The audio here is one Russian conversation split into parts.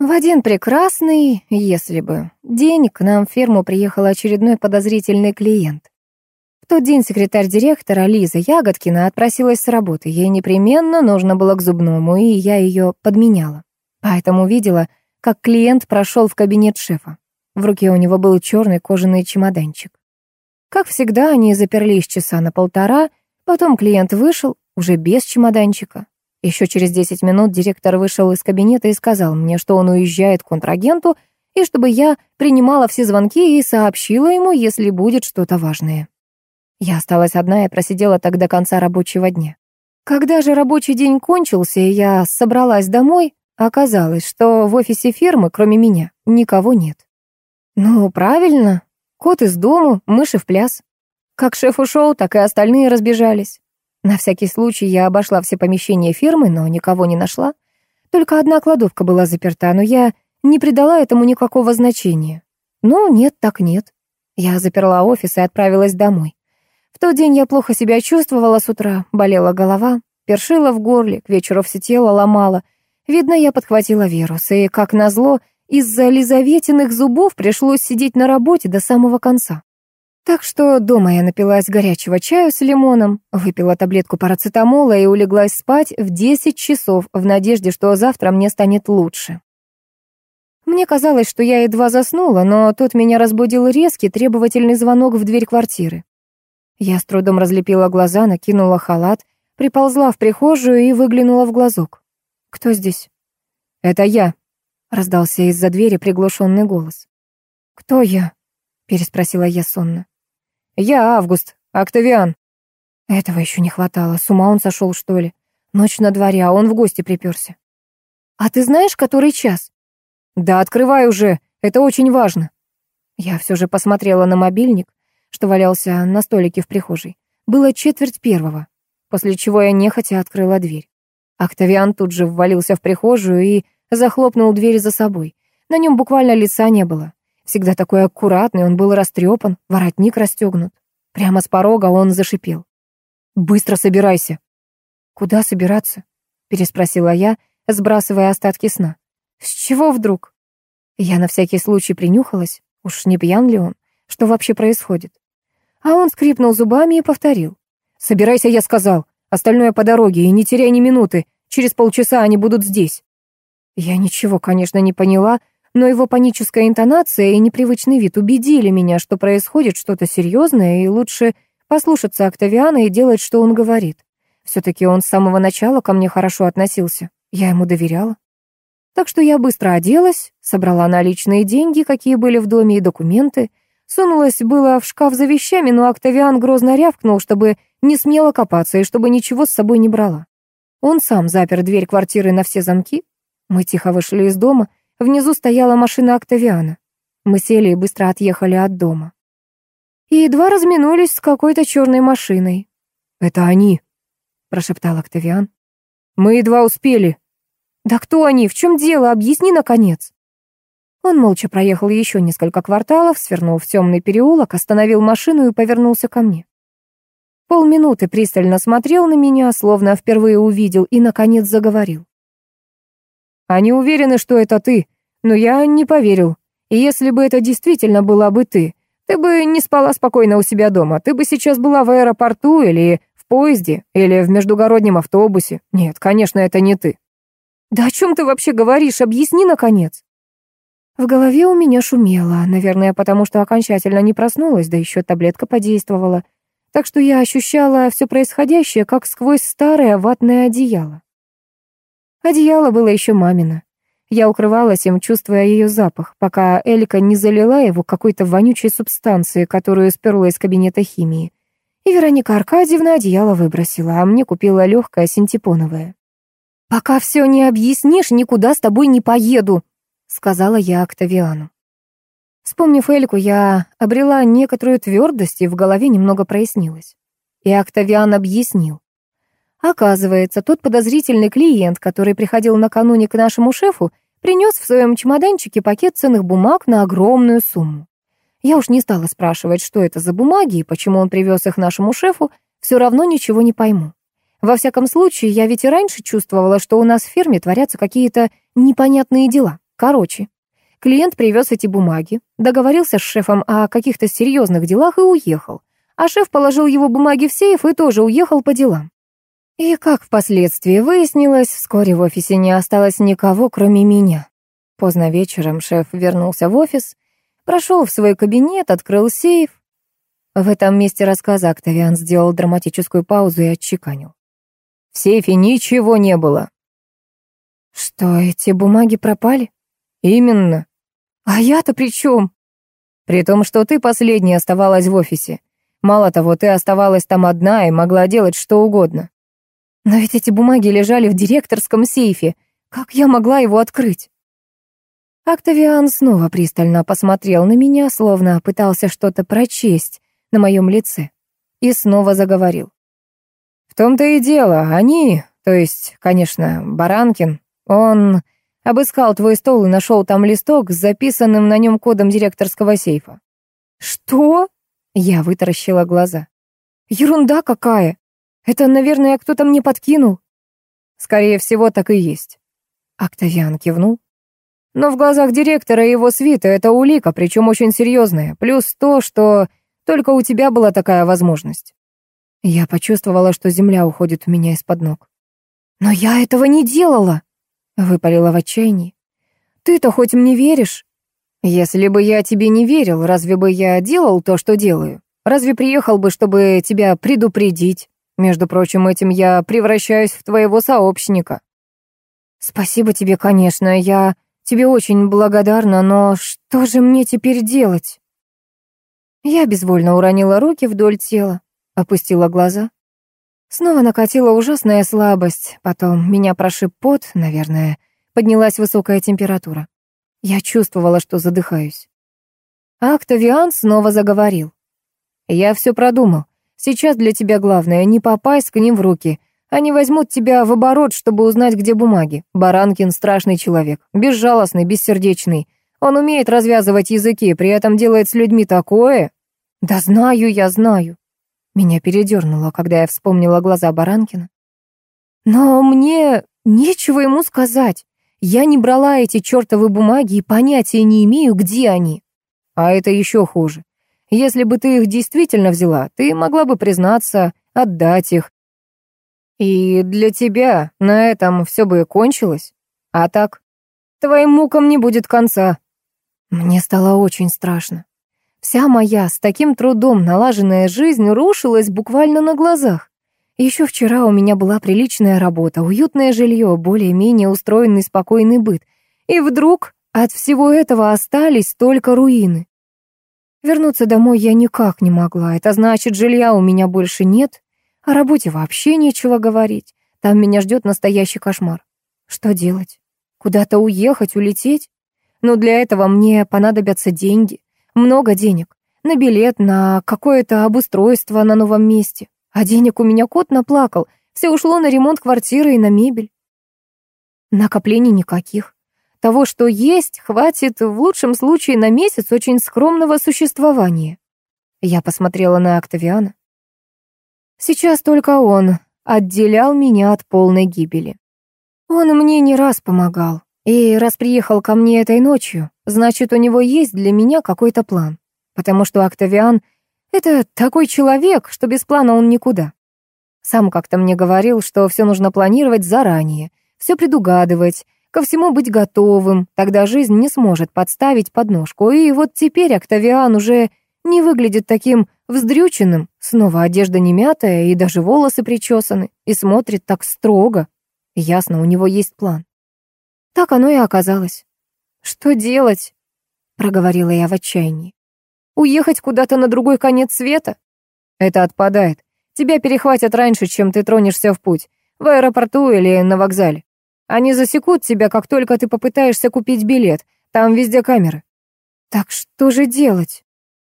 В один прекрасный, если бы, день к нам в ферму приехал очередной подозрительный клиент. В тот день секретарь директора Лиза Ягодкина отпросилась с работы. Ей непременно нужно было к зубному, и я ее подменяла. Поэтому видела, как клиент прошел в кабинет шефа. В руке у него был черный кожаный чемоданчик. Как всегда, они заперлись часа на полтора, потом клиент вышел, уже без чемоданчика. Еще через 10 минут директор вышел из кабинета и сказал мне, что он уезжает к контрагенту, и чтобы я принимала все звонки и сообщила ему, если будет что-то важное. Я осталась одна и просидела так до конца рабочего дня. Когда же рабочий день кончился, и я собралась домой, оказалось, что в офисе фирмы, кроме меня, никого нет. Ну, правильно, кот из дому, мыши в пляс. Как шеф ушел, так и остальные разбежались. На всякий случай я обошла все помещения фирмы, но никого не нашла. Только одна кладовка была заперта, но я не придала этому никакого значения. Ну, нет, так нет. Я заперла офис и отправилась домой. В тот день я плохо себя чувствовала с утра, болела голова, першила в горле, к вечеру все тело ломало. Видно, я подхватила вирус, и, как назло, из-за лизаветиных зубов пришлось сидеть на работе до самого конца. Так что дома я напилась горячего чаю с лимоном, выпила таблетку парацетамола и улеглась спать в 10 часов в надежде, что завтра мне станет лучше. Мне казалось, что я едва заснула, но тут меня разбудил резкий требовательный звонок в дверь квартиры. Я с трудом разлепила глаза, накинула халат, приползла в прихожую и выглянула в глазок. «Кто здесь?» «Это я», — раздался из-за двери приглушенный голос. «Кто я?» — переспросила я сонно. «Я Август, Октавиан». Этого еще не хватало, с ума он сошел, что ли? Ночь на дворе, а он в гости приперся. «А ты знаешь, который час?» «Да открывай уже, это очень важно». Я все же посмотрела на мобильник, что валялся на столике в прихожей. Было четверть первого, после чего я нехотя открыла дверь. Октавиан тут же ввалился в прихожую и захлопнул дверь за собой. На нем буквально лица не было. Всегда такой аккуратный, он был растрепан, воротник расстегнут. Прямо с порога он зашипел. «Быстро собирайся!» «Куда собираться?» — переспросила я, сбрасывая остатки сна. «С чего вдруг?» Я на всякий случай принюхалась. Уж не пьян ли он? Что вообще происходит? А он скрипнул зубами и повторил. «Собирайся, я сказал. Остальное по дороге, и не теряй ни минуты. Через полчаса они будут здесь». Я ничего, конечно, не поняла, но его паническая интонация и непривычный вид убедили меня, что происходит что-то серьезное, и лучше послушаться Октавиана и делать, что он говорит. Все-таки он с самого начала ко мне хорошо относился. Я ему доверяла. Так что я быстро оделась, собрала наличные деньги, какие были в доме, и документы. Сунулась было в шкаф за вещами, но Октавиан грозно рявкнул, чтобы не смело копаться и чтобы ничего с собой не брала. Он сам запер дверь квартиры на все замки. Мы тихо вышли из дома — Внизу стояла машина Октавиана. Мы сели и быстро отъехали от дома. И едва разминулись с какой-то черной машиной. «Это они», — прошептал Октавиан. «Мы едва успели». «Да кто они? В чем дело? Объясни, наконец». Он молча проехал еще несколько кварталов, свернул в темный переулок, остановил машину и повернулся ко мне. Полминуты пристально смотрел на меня, словно впервые увидел, и, наконец, заговорил. Они уверены, что это ты, но я не поверил. И если бы это действительно была бы ты, ты бы не спала спокойно у себя дома. Ты бы сейчас была в аэропорту или в поезде, или в междугороднем автобусе. Нет, конечно, это не ты. Да о чем ты вообще говоришь? Объясни, наконец. В голове у меня шумело, наверное, потому что окончательно не проснулась, да еще таблетка подействовала. Так что я ощущала все происходящее, как сквозь старое ватное одеяло. Одеяло было еще мамино. Я укрывалась им, чувствуя ее запах, пока Элика не залила его какой-то вонючей субстанцией, которую сперла из кабинета химии. И Вероника Аркадьевна одеяло выбросила, а мне купила легкое синтепоновое. «Пока все не объяснишь, никуда с тобой не поеду», — сказала я Октавиану. Вспомнив Эльку, я обрела некоторую твердость, и в голове немного прояснилось. И Октавиан объяснил. Оказывается, тот подозрительный клиент, который приходил накануне к нашему шефу, принес в своем чемоданчике пакет ценных бумаг на огромную сумму. Я уж не стала спрашивать, что это за бумаги и почему он привез их нашему шефу, все равно ничего не пойму. Во всяком случае, я ведь и раньше чувствовала, что у нас в фирме творятся какие-то непонятные дела, Короче, клиент привез эти бумаги, договорился с шефом о каких-то серьезных делах и уехал. А шеф положил его бумаги в сейф и тоже уехал по делам. И, как впоследствии выяснилось, вскоре в офисе не осталось никого, кроме меня. Поздно вечером шеф вернулся в офис, прошел в свой кабинет, открыл сейф. В этом месте рассказа Октавиан сделал драматическую паузу и отчеканил. В сейфе ничего не было. Что, эти бумаги пропали? Именно. А я-то при чем? При том, что ты последняя оставалась в офисе. Мало того, ты оставалась там одна и могла делать что угодно. Но ведь эти бумаги лежали в директорском сейфе. Как я могла его открыть? Октавиан снова пристально посмотрел на меня, словно пытался что-то прочесть на моем лице, и снова заговорил. «В том-то и дело, они, то есть, конечно, Баранкин, он обыскал твой стол и нашел там листок с записанным на нем кодом директорского сейфа». «Что?» — я вытаращила глаза. «Ерунда какая! Это, наверное, кто-то мне подкинул». «Скорее всего, так и есть». Октавиан кивнул. Но в глазах директора и его свита это улика, причем очень серьезная, плюс то, что только у тебя была такая возможность. Я почувствовала, что земля уходит у меня из-под ног. «Но я этого не делала!» — выпалила в отчаянии. «Ты-то хоть мне веришь?» «Если бы я тебе не верил, разве бы я делал то, что делаю? Разве приехал бы, чтобы тебя предупредить? Между прочим, этим я превращаюсь в твоего сообщника». «Спасибо тебе, конечно, я тебе очень благодарна, но что же мне теперь делать?» Я безвольно уронила руки вдоль тела, опустила глаза. Снова накатила ужасная слабость, потом меня прошиб пот, наверное, поднялась высокая температура. Я чувствовала, что задыхаюсь. А Октавиан снова заговорил. «Я все продумал. Сейчас для тебя главное не попасть к ним в руки. Они возьмут тебя в оборот, чтобы узнать, где бумаги. Баранкин страшный человек, безжалостный, бессердечный. Он умеет развязывать языки, при этом делает с людьми такое. Да знаю я, знаю. Меня передернуло, когда я вспомнила глаза Баранкина. Но мне нечего ему сказать. Я не брала эти чертовы бумаги и понятия не имею, где они. А это еще хуже. Если бы ты их действительно взяла, ты могла бы признаться, отдать их. И для тебя на этом все бы кончилось. А так, твоим мукам не будет конца. Мне стало очень страшно. Вся моя с таким трудом налаженная жизнь рушилась буквально на глазах. Еще вчера у меня была приличная работа, уютное жилье, более-менее устроенный спокойный быт. И вдруг от всего этого остались только руины. Вернуться домой я никак не могла. Это значит, жилья у меня больше нет. О работе вообще нечего говорить. Там меня ждет настоящий кошмар. Что делать? Куда-то уехать, улететь? Но для этого мне понадобятся деньги. Много денег. На билет, на какое-то обустройство на новом месте. А денег у меня кот наплакал. Все ушло на ремонт квартиры и на мебель. Накоплений никаких. Того, что есть, хватит в лучшем случае на месяц очень скромного существования. Я посмотрела на Октавиана. Сейчас только он отделял меня от полной гибели. Он мне не раз помогал, и раз приехал ко мне этой ночью, значит, у него есть для меня какой-то план. Потому что Октавиан — это такой человек, что без плана он никуда. Сам как-то мне говорил, что все нужно планировать заранее, все предугадывать, ко всему быть готовым, тогда жизнь не сможет подставить подножку. И вот теперь Октавиан уже не выглядит таким вздрюченным, снова одежда не мятая и даже волосы причесаны, и смотрит так строго. Ясно, у него есть план. Так оно и оказалось. «Что делать?» — проговорила я в отчаянии. «Уехать куда-то на другой конец света?» «Это отпадает. Тебя перехватят раньше, чем ты тронешься в путь, в аэропорту или на вокзале. Они засекут тебя, как только ты попытаешься купить билет. Там везде камеры». «Так что же делать?»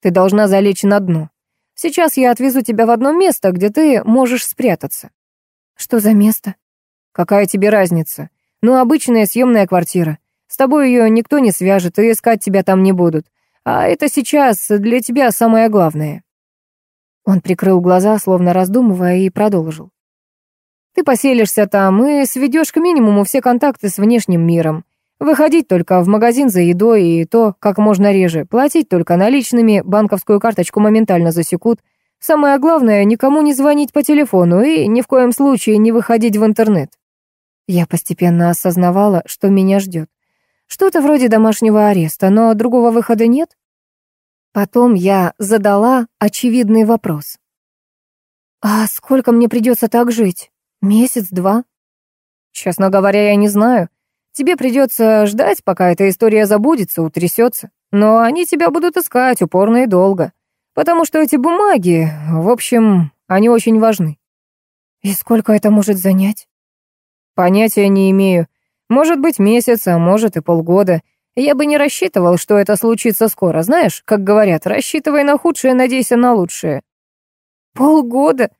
«Ты должна залечь на дно. Сейчас я отвезу тебя в одно место, где ты можешь спрятаться». «Что за место?» «Какая тебе разница? Ну, обычная съемная квартира. С тобой ее никто не свяжет, и искать тебя там не будут. А это сейчас для тебя самое главное». Он прикрыл глаза, словно раздумывая, и продолжил. «Ты поселишься там и сведешь к минимуму все контакты с внешним миром. Выходить только в магазин за едой и то как можно реже. Платить только наличными, банковскую карточку моментально засекут. Самое главное, никому не звонить по телефону и ни в коем случае не выходить в интернет. Я постепенно осознавала, что меня ждет. Что-то вроде домашнего ареста, но другого выхода нет. Потом я задала очевидный вопрос. «А сколько мне придется так жить? Месяц-два?» «Честно говоря, я не знаю. Тебе придется ждать, пока эта история забудется, утрясется. Но они тебя будут искать упорно и долго. Потому что эти бумаги, в общем, они очень важны». «И сколько это может занять?» «Понятия не имею. Может быть, месяц, а может и полгода. Я бы не рассчитывал, что это случится скоро. Знаешь, как говорят, рассчитывай на худшее, надейся на лучшее. Полгода?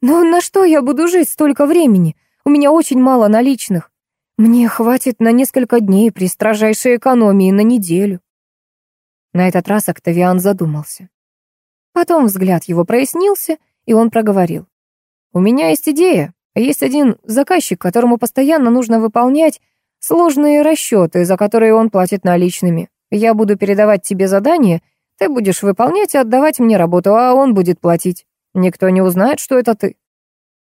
Но на что я буду жить столько времени? У меня очень мало наличных. Мне хватит на несколько дней при строжайшей экономии на неделю. На этот раз Октавиан задумался. Потом взгляд его прояснился, и он проговорил. «У меня есть идея. Есть один заказчик, которому постоянно нужно выполнять Сложные расчеты, за которые он платит наличными. Я буду передавать тебе задание, ты будешь выполнять и отдавать мне работу, а он будет платить. Никто не узнает, что это ты.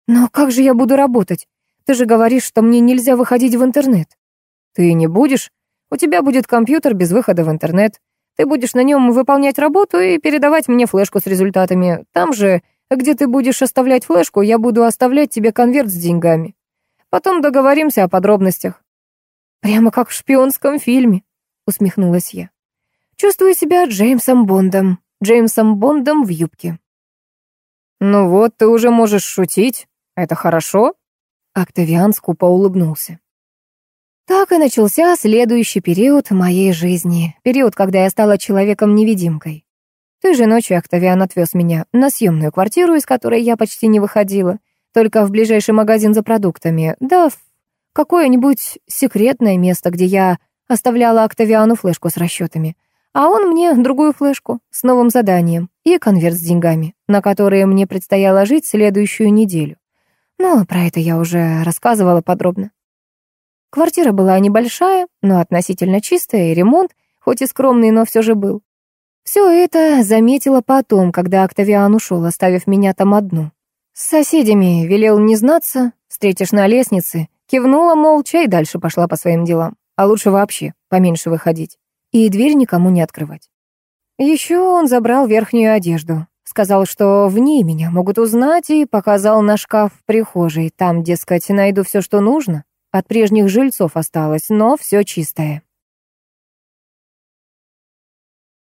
Но как же я буду работать? Ты же говоришь, что мне нельзя выходить в интернет. Ты не будешь. У тебя будет компьютер без выхода в интернет. Ты будешь на нем выполнять работу и передавать мне флешку с результатами. Там же, где ты будешь оставлять флешку, я буду оставлять тебе конверт с деньгами. Потом договоримся о подробностях. «Прямо как в шпионском фильме», — усмехнулась я. «Чувствую себя Джеймсом Бондом, Джеймсом Бондом в юбке». «Ну вот, ты уже можешь шутить. Это хорошо?» Октавиан скупо улыбнулся. Так и начался следующий период моей жизни. Период, когда я стала человеком-невидимкой. Той же ночью Октавиан отвез меня на съемную квартиру, из которой я почти не выходила, только в ближайший магазин за продуктами, да в какое-нибудь секретное место, где я оставляла Октавиану флешку с расчетами, а он мне другую флешку с новым заданием и конверт с деньгами, на которые мне предстояло жить следующую неделю. Но про это я уже рассказывала подробно. Квартира была небольшая, но относительно чистая, и ремонт, хоть и скромный, но все же был. Все это заметила потом, когда Октавиан ушел, оставив меня там одну. С соседями велел не знаться, встретишь на лестнице, Кивнула молча и дальше пошла по своим делам. А лучше вообще поменьше выходить. И дверь никому не открывать. Еще он забрал верхнюю одежду. Сказал, что в ней меня могут узнать, и показал на шкаф в прихожей. Там, дескать, найду все, что нужно. От прежних жильцов осталось, но все чистое.